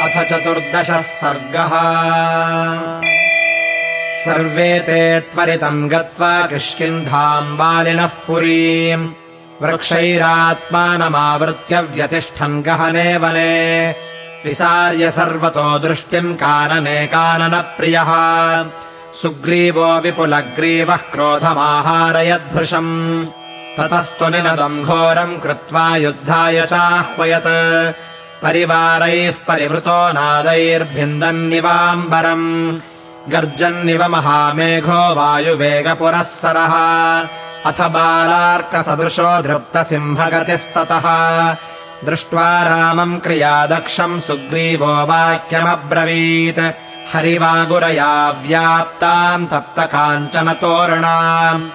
अथ चतुर्दशः सर्गः। सर्वे ते त्वरितम् गत्वा किष्किन्धाम् बालिनः पुरीम्। वृक्षैरात्मानमावृत्य व्यतिष्ठन् गहने वने। विसार्य सर्वतो दृष्टिम् कानने काननप्रियः। सुग्रीवो विपुलग्रीवः क्रोधमाहारयद्भृशम्। ततस्तु निनदम् घोरम् कृत्वा युद्धाय चाह्वयत् परिवारैः परिवृतो नादैर्भिन्दन्निवाम्बरम्। गर्जन्निव महामेघो वायुवेगपुरःसरः। अथ बालार्कसदृशो धृप्तसिंहगतिस्ततः दृष्ट्वा रामम् क्रियादक्षम् सुग्रीवो वाक्यमब्रवीत्। हरिवागुरया व्याप्ताम् तप्तकाञ्चनतोरणाम्।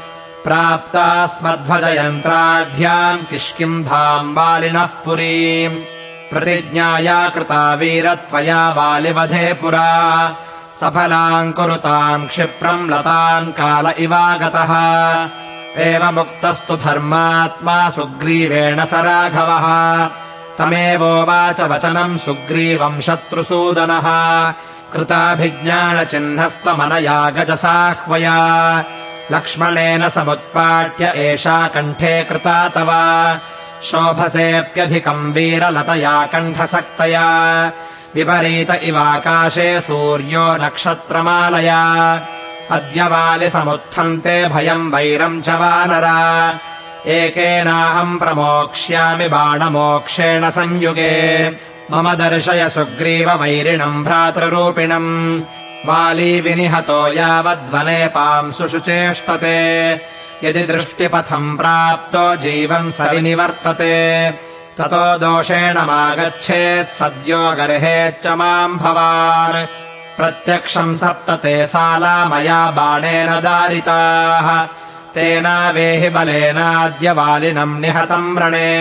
प्राप्ता स्मध्वजयन्त्राढ्याम् किष्किन्धाम् बालिनः पुरीम् प्रतिज्ञाया कृता वीरत्वया वालिवधे पुरा। सफलाम् कुरुताम् क्षिप्रम् लताम् काल इवागतः। एवमुक्तस्तु धर्मात्मा सुग्रीवेण स राघवः। तमेवोवाच वचनम् सुग्रीवम् शत्रुसूदनः। कृताभिज्ञानचिह्नस्तमनया गजसाह्वया। लक्ष्मणेन समुत्पाट्य एषा कण्ठे कृता तव शोभसेऽप्यधिकम् वीरलतया कण्ठसक्तया। विपरीत इवाकाशे सूर्यो नक्षत्रमालया। अद्य वालिसमुत्थन्ते भयम् वैरम् च वानरा। एकेनाहम् प्रमोक्ष्यामि बाणमोक्षेण संयुगे। मम दर्शय सुग्रीववैरिणम् भ्रातृरूपिणम्। वाली विनिहतो यावद्वने पांसु चेष्टते यदि दृष्टिपथम् प्राप्तो जीवन् स विनिवर्तते ततो दोषेण मागच्छेत् सद्यो गर्हेच्च माम् भवान्। प्रत्यक्षम् सप्तते साला मया बाणेन दारिताः तेनावेहि बलेनाद्य वालिनम् निहतम् रणे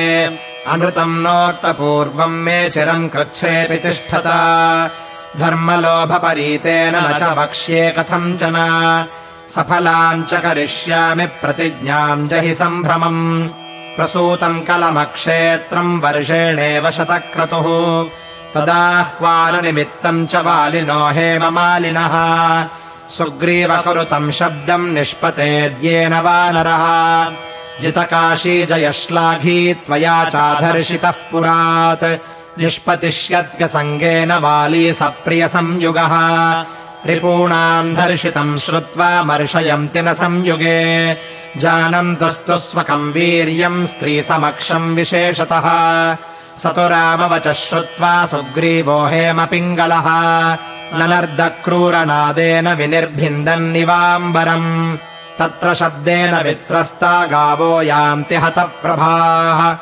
अमृतम् नोक्तपूर्वम् मे चिरम् कृच्छ्रेऽपि तिष्ठता। धर्मलोभपरीतेन न च वक्ष्ये कथञ्चन सफलाम् च करिष्यामि प्रतिज्ञाम् जहि सम्भ्रमम्। प्रसूतम् कलमक्षेत्रम् वर्षेणेव शतक्रतुः। तदाह्वाननिमित्तम् च वालिनो हेममालिनः। सुग्रीवकुरुतम् शब्दम् निष्पतेद्येन वानरः। जितकाशी जयश्लाघी त्वया चाधर्षितः पुरात्। निष्पतिष्यत्यसङ्गेन वाली सप्रियसंयुगः रिपूणाम् धर्षितम् श्रुत्वा मर्षयन्ति न संयुगे। जानन्तस्तु स्वकम् वीर्यम् स्त्रीसमक्षम् विशेषतः। स तु रामवचः श्रुत्वा सुग्रीवो हेमपिङ्गलः। ननर्दक्रूरनादेन विनिर्भिन्दन्निवाम्बरम् तत्र शब्देन वित्रस्ता गावो यान्ति हतप्रभाः।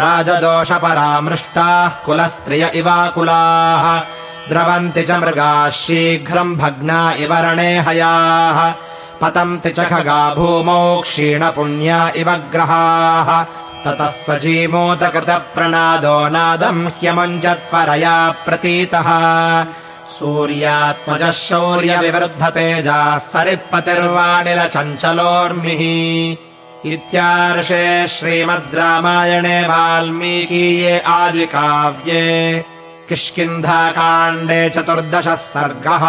राजदोषपरामृष्टाः कुलस्त्रिय इवाकुलाः द्रवन्ति च मृगाः शीघ्रम् भग्ना इव रणे हयाः। पतन्ति च खगा भूमौ क्षीणपुण्या इव ग्रहाः। ततः स जीमूतकृतप्रणादो नादम् ह्यमुञ्जत्वरया प्रतीतः। सूर्यात्मजः शौर्यविवृद्धतेजाः सरित्पतिर्वानिलचञ्चलोर्मिः इत्यार्षे श्रीमद् रामायणे वाल्मीकीये आदिकाव्ये किष्किन्धाकाण्डे चतुर्दशः सर्गः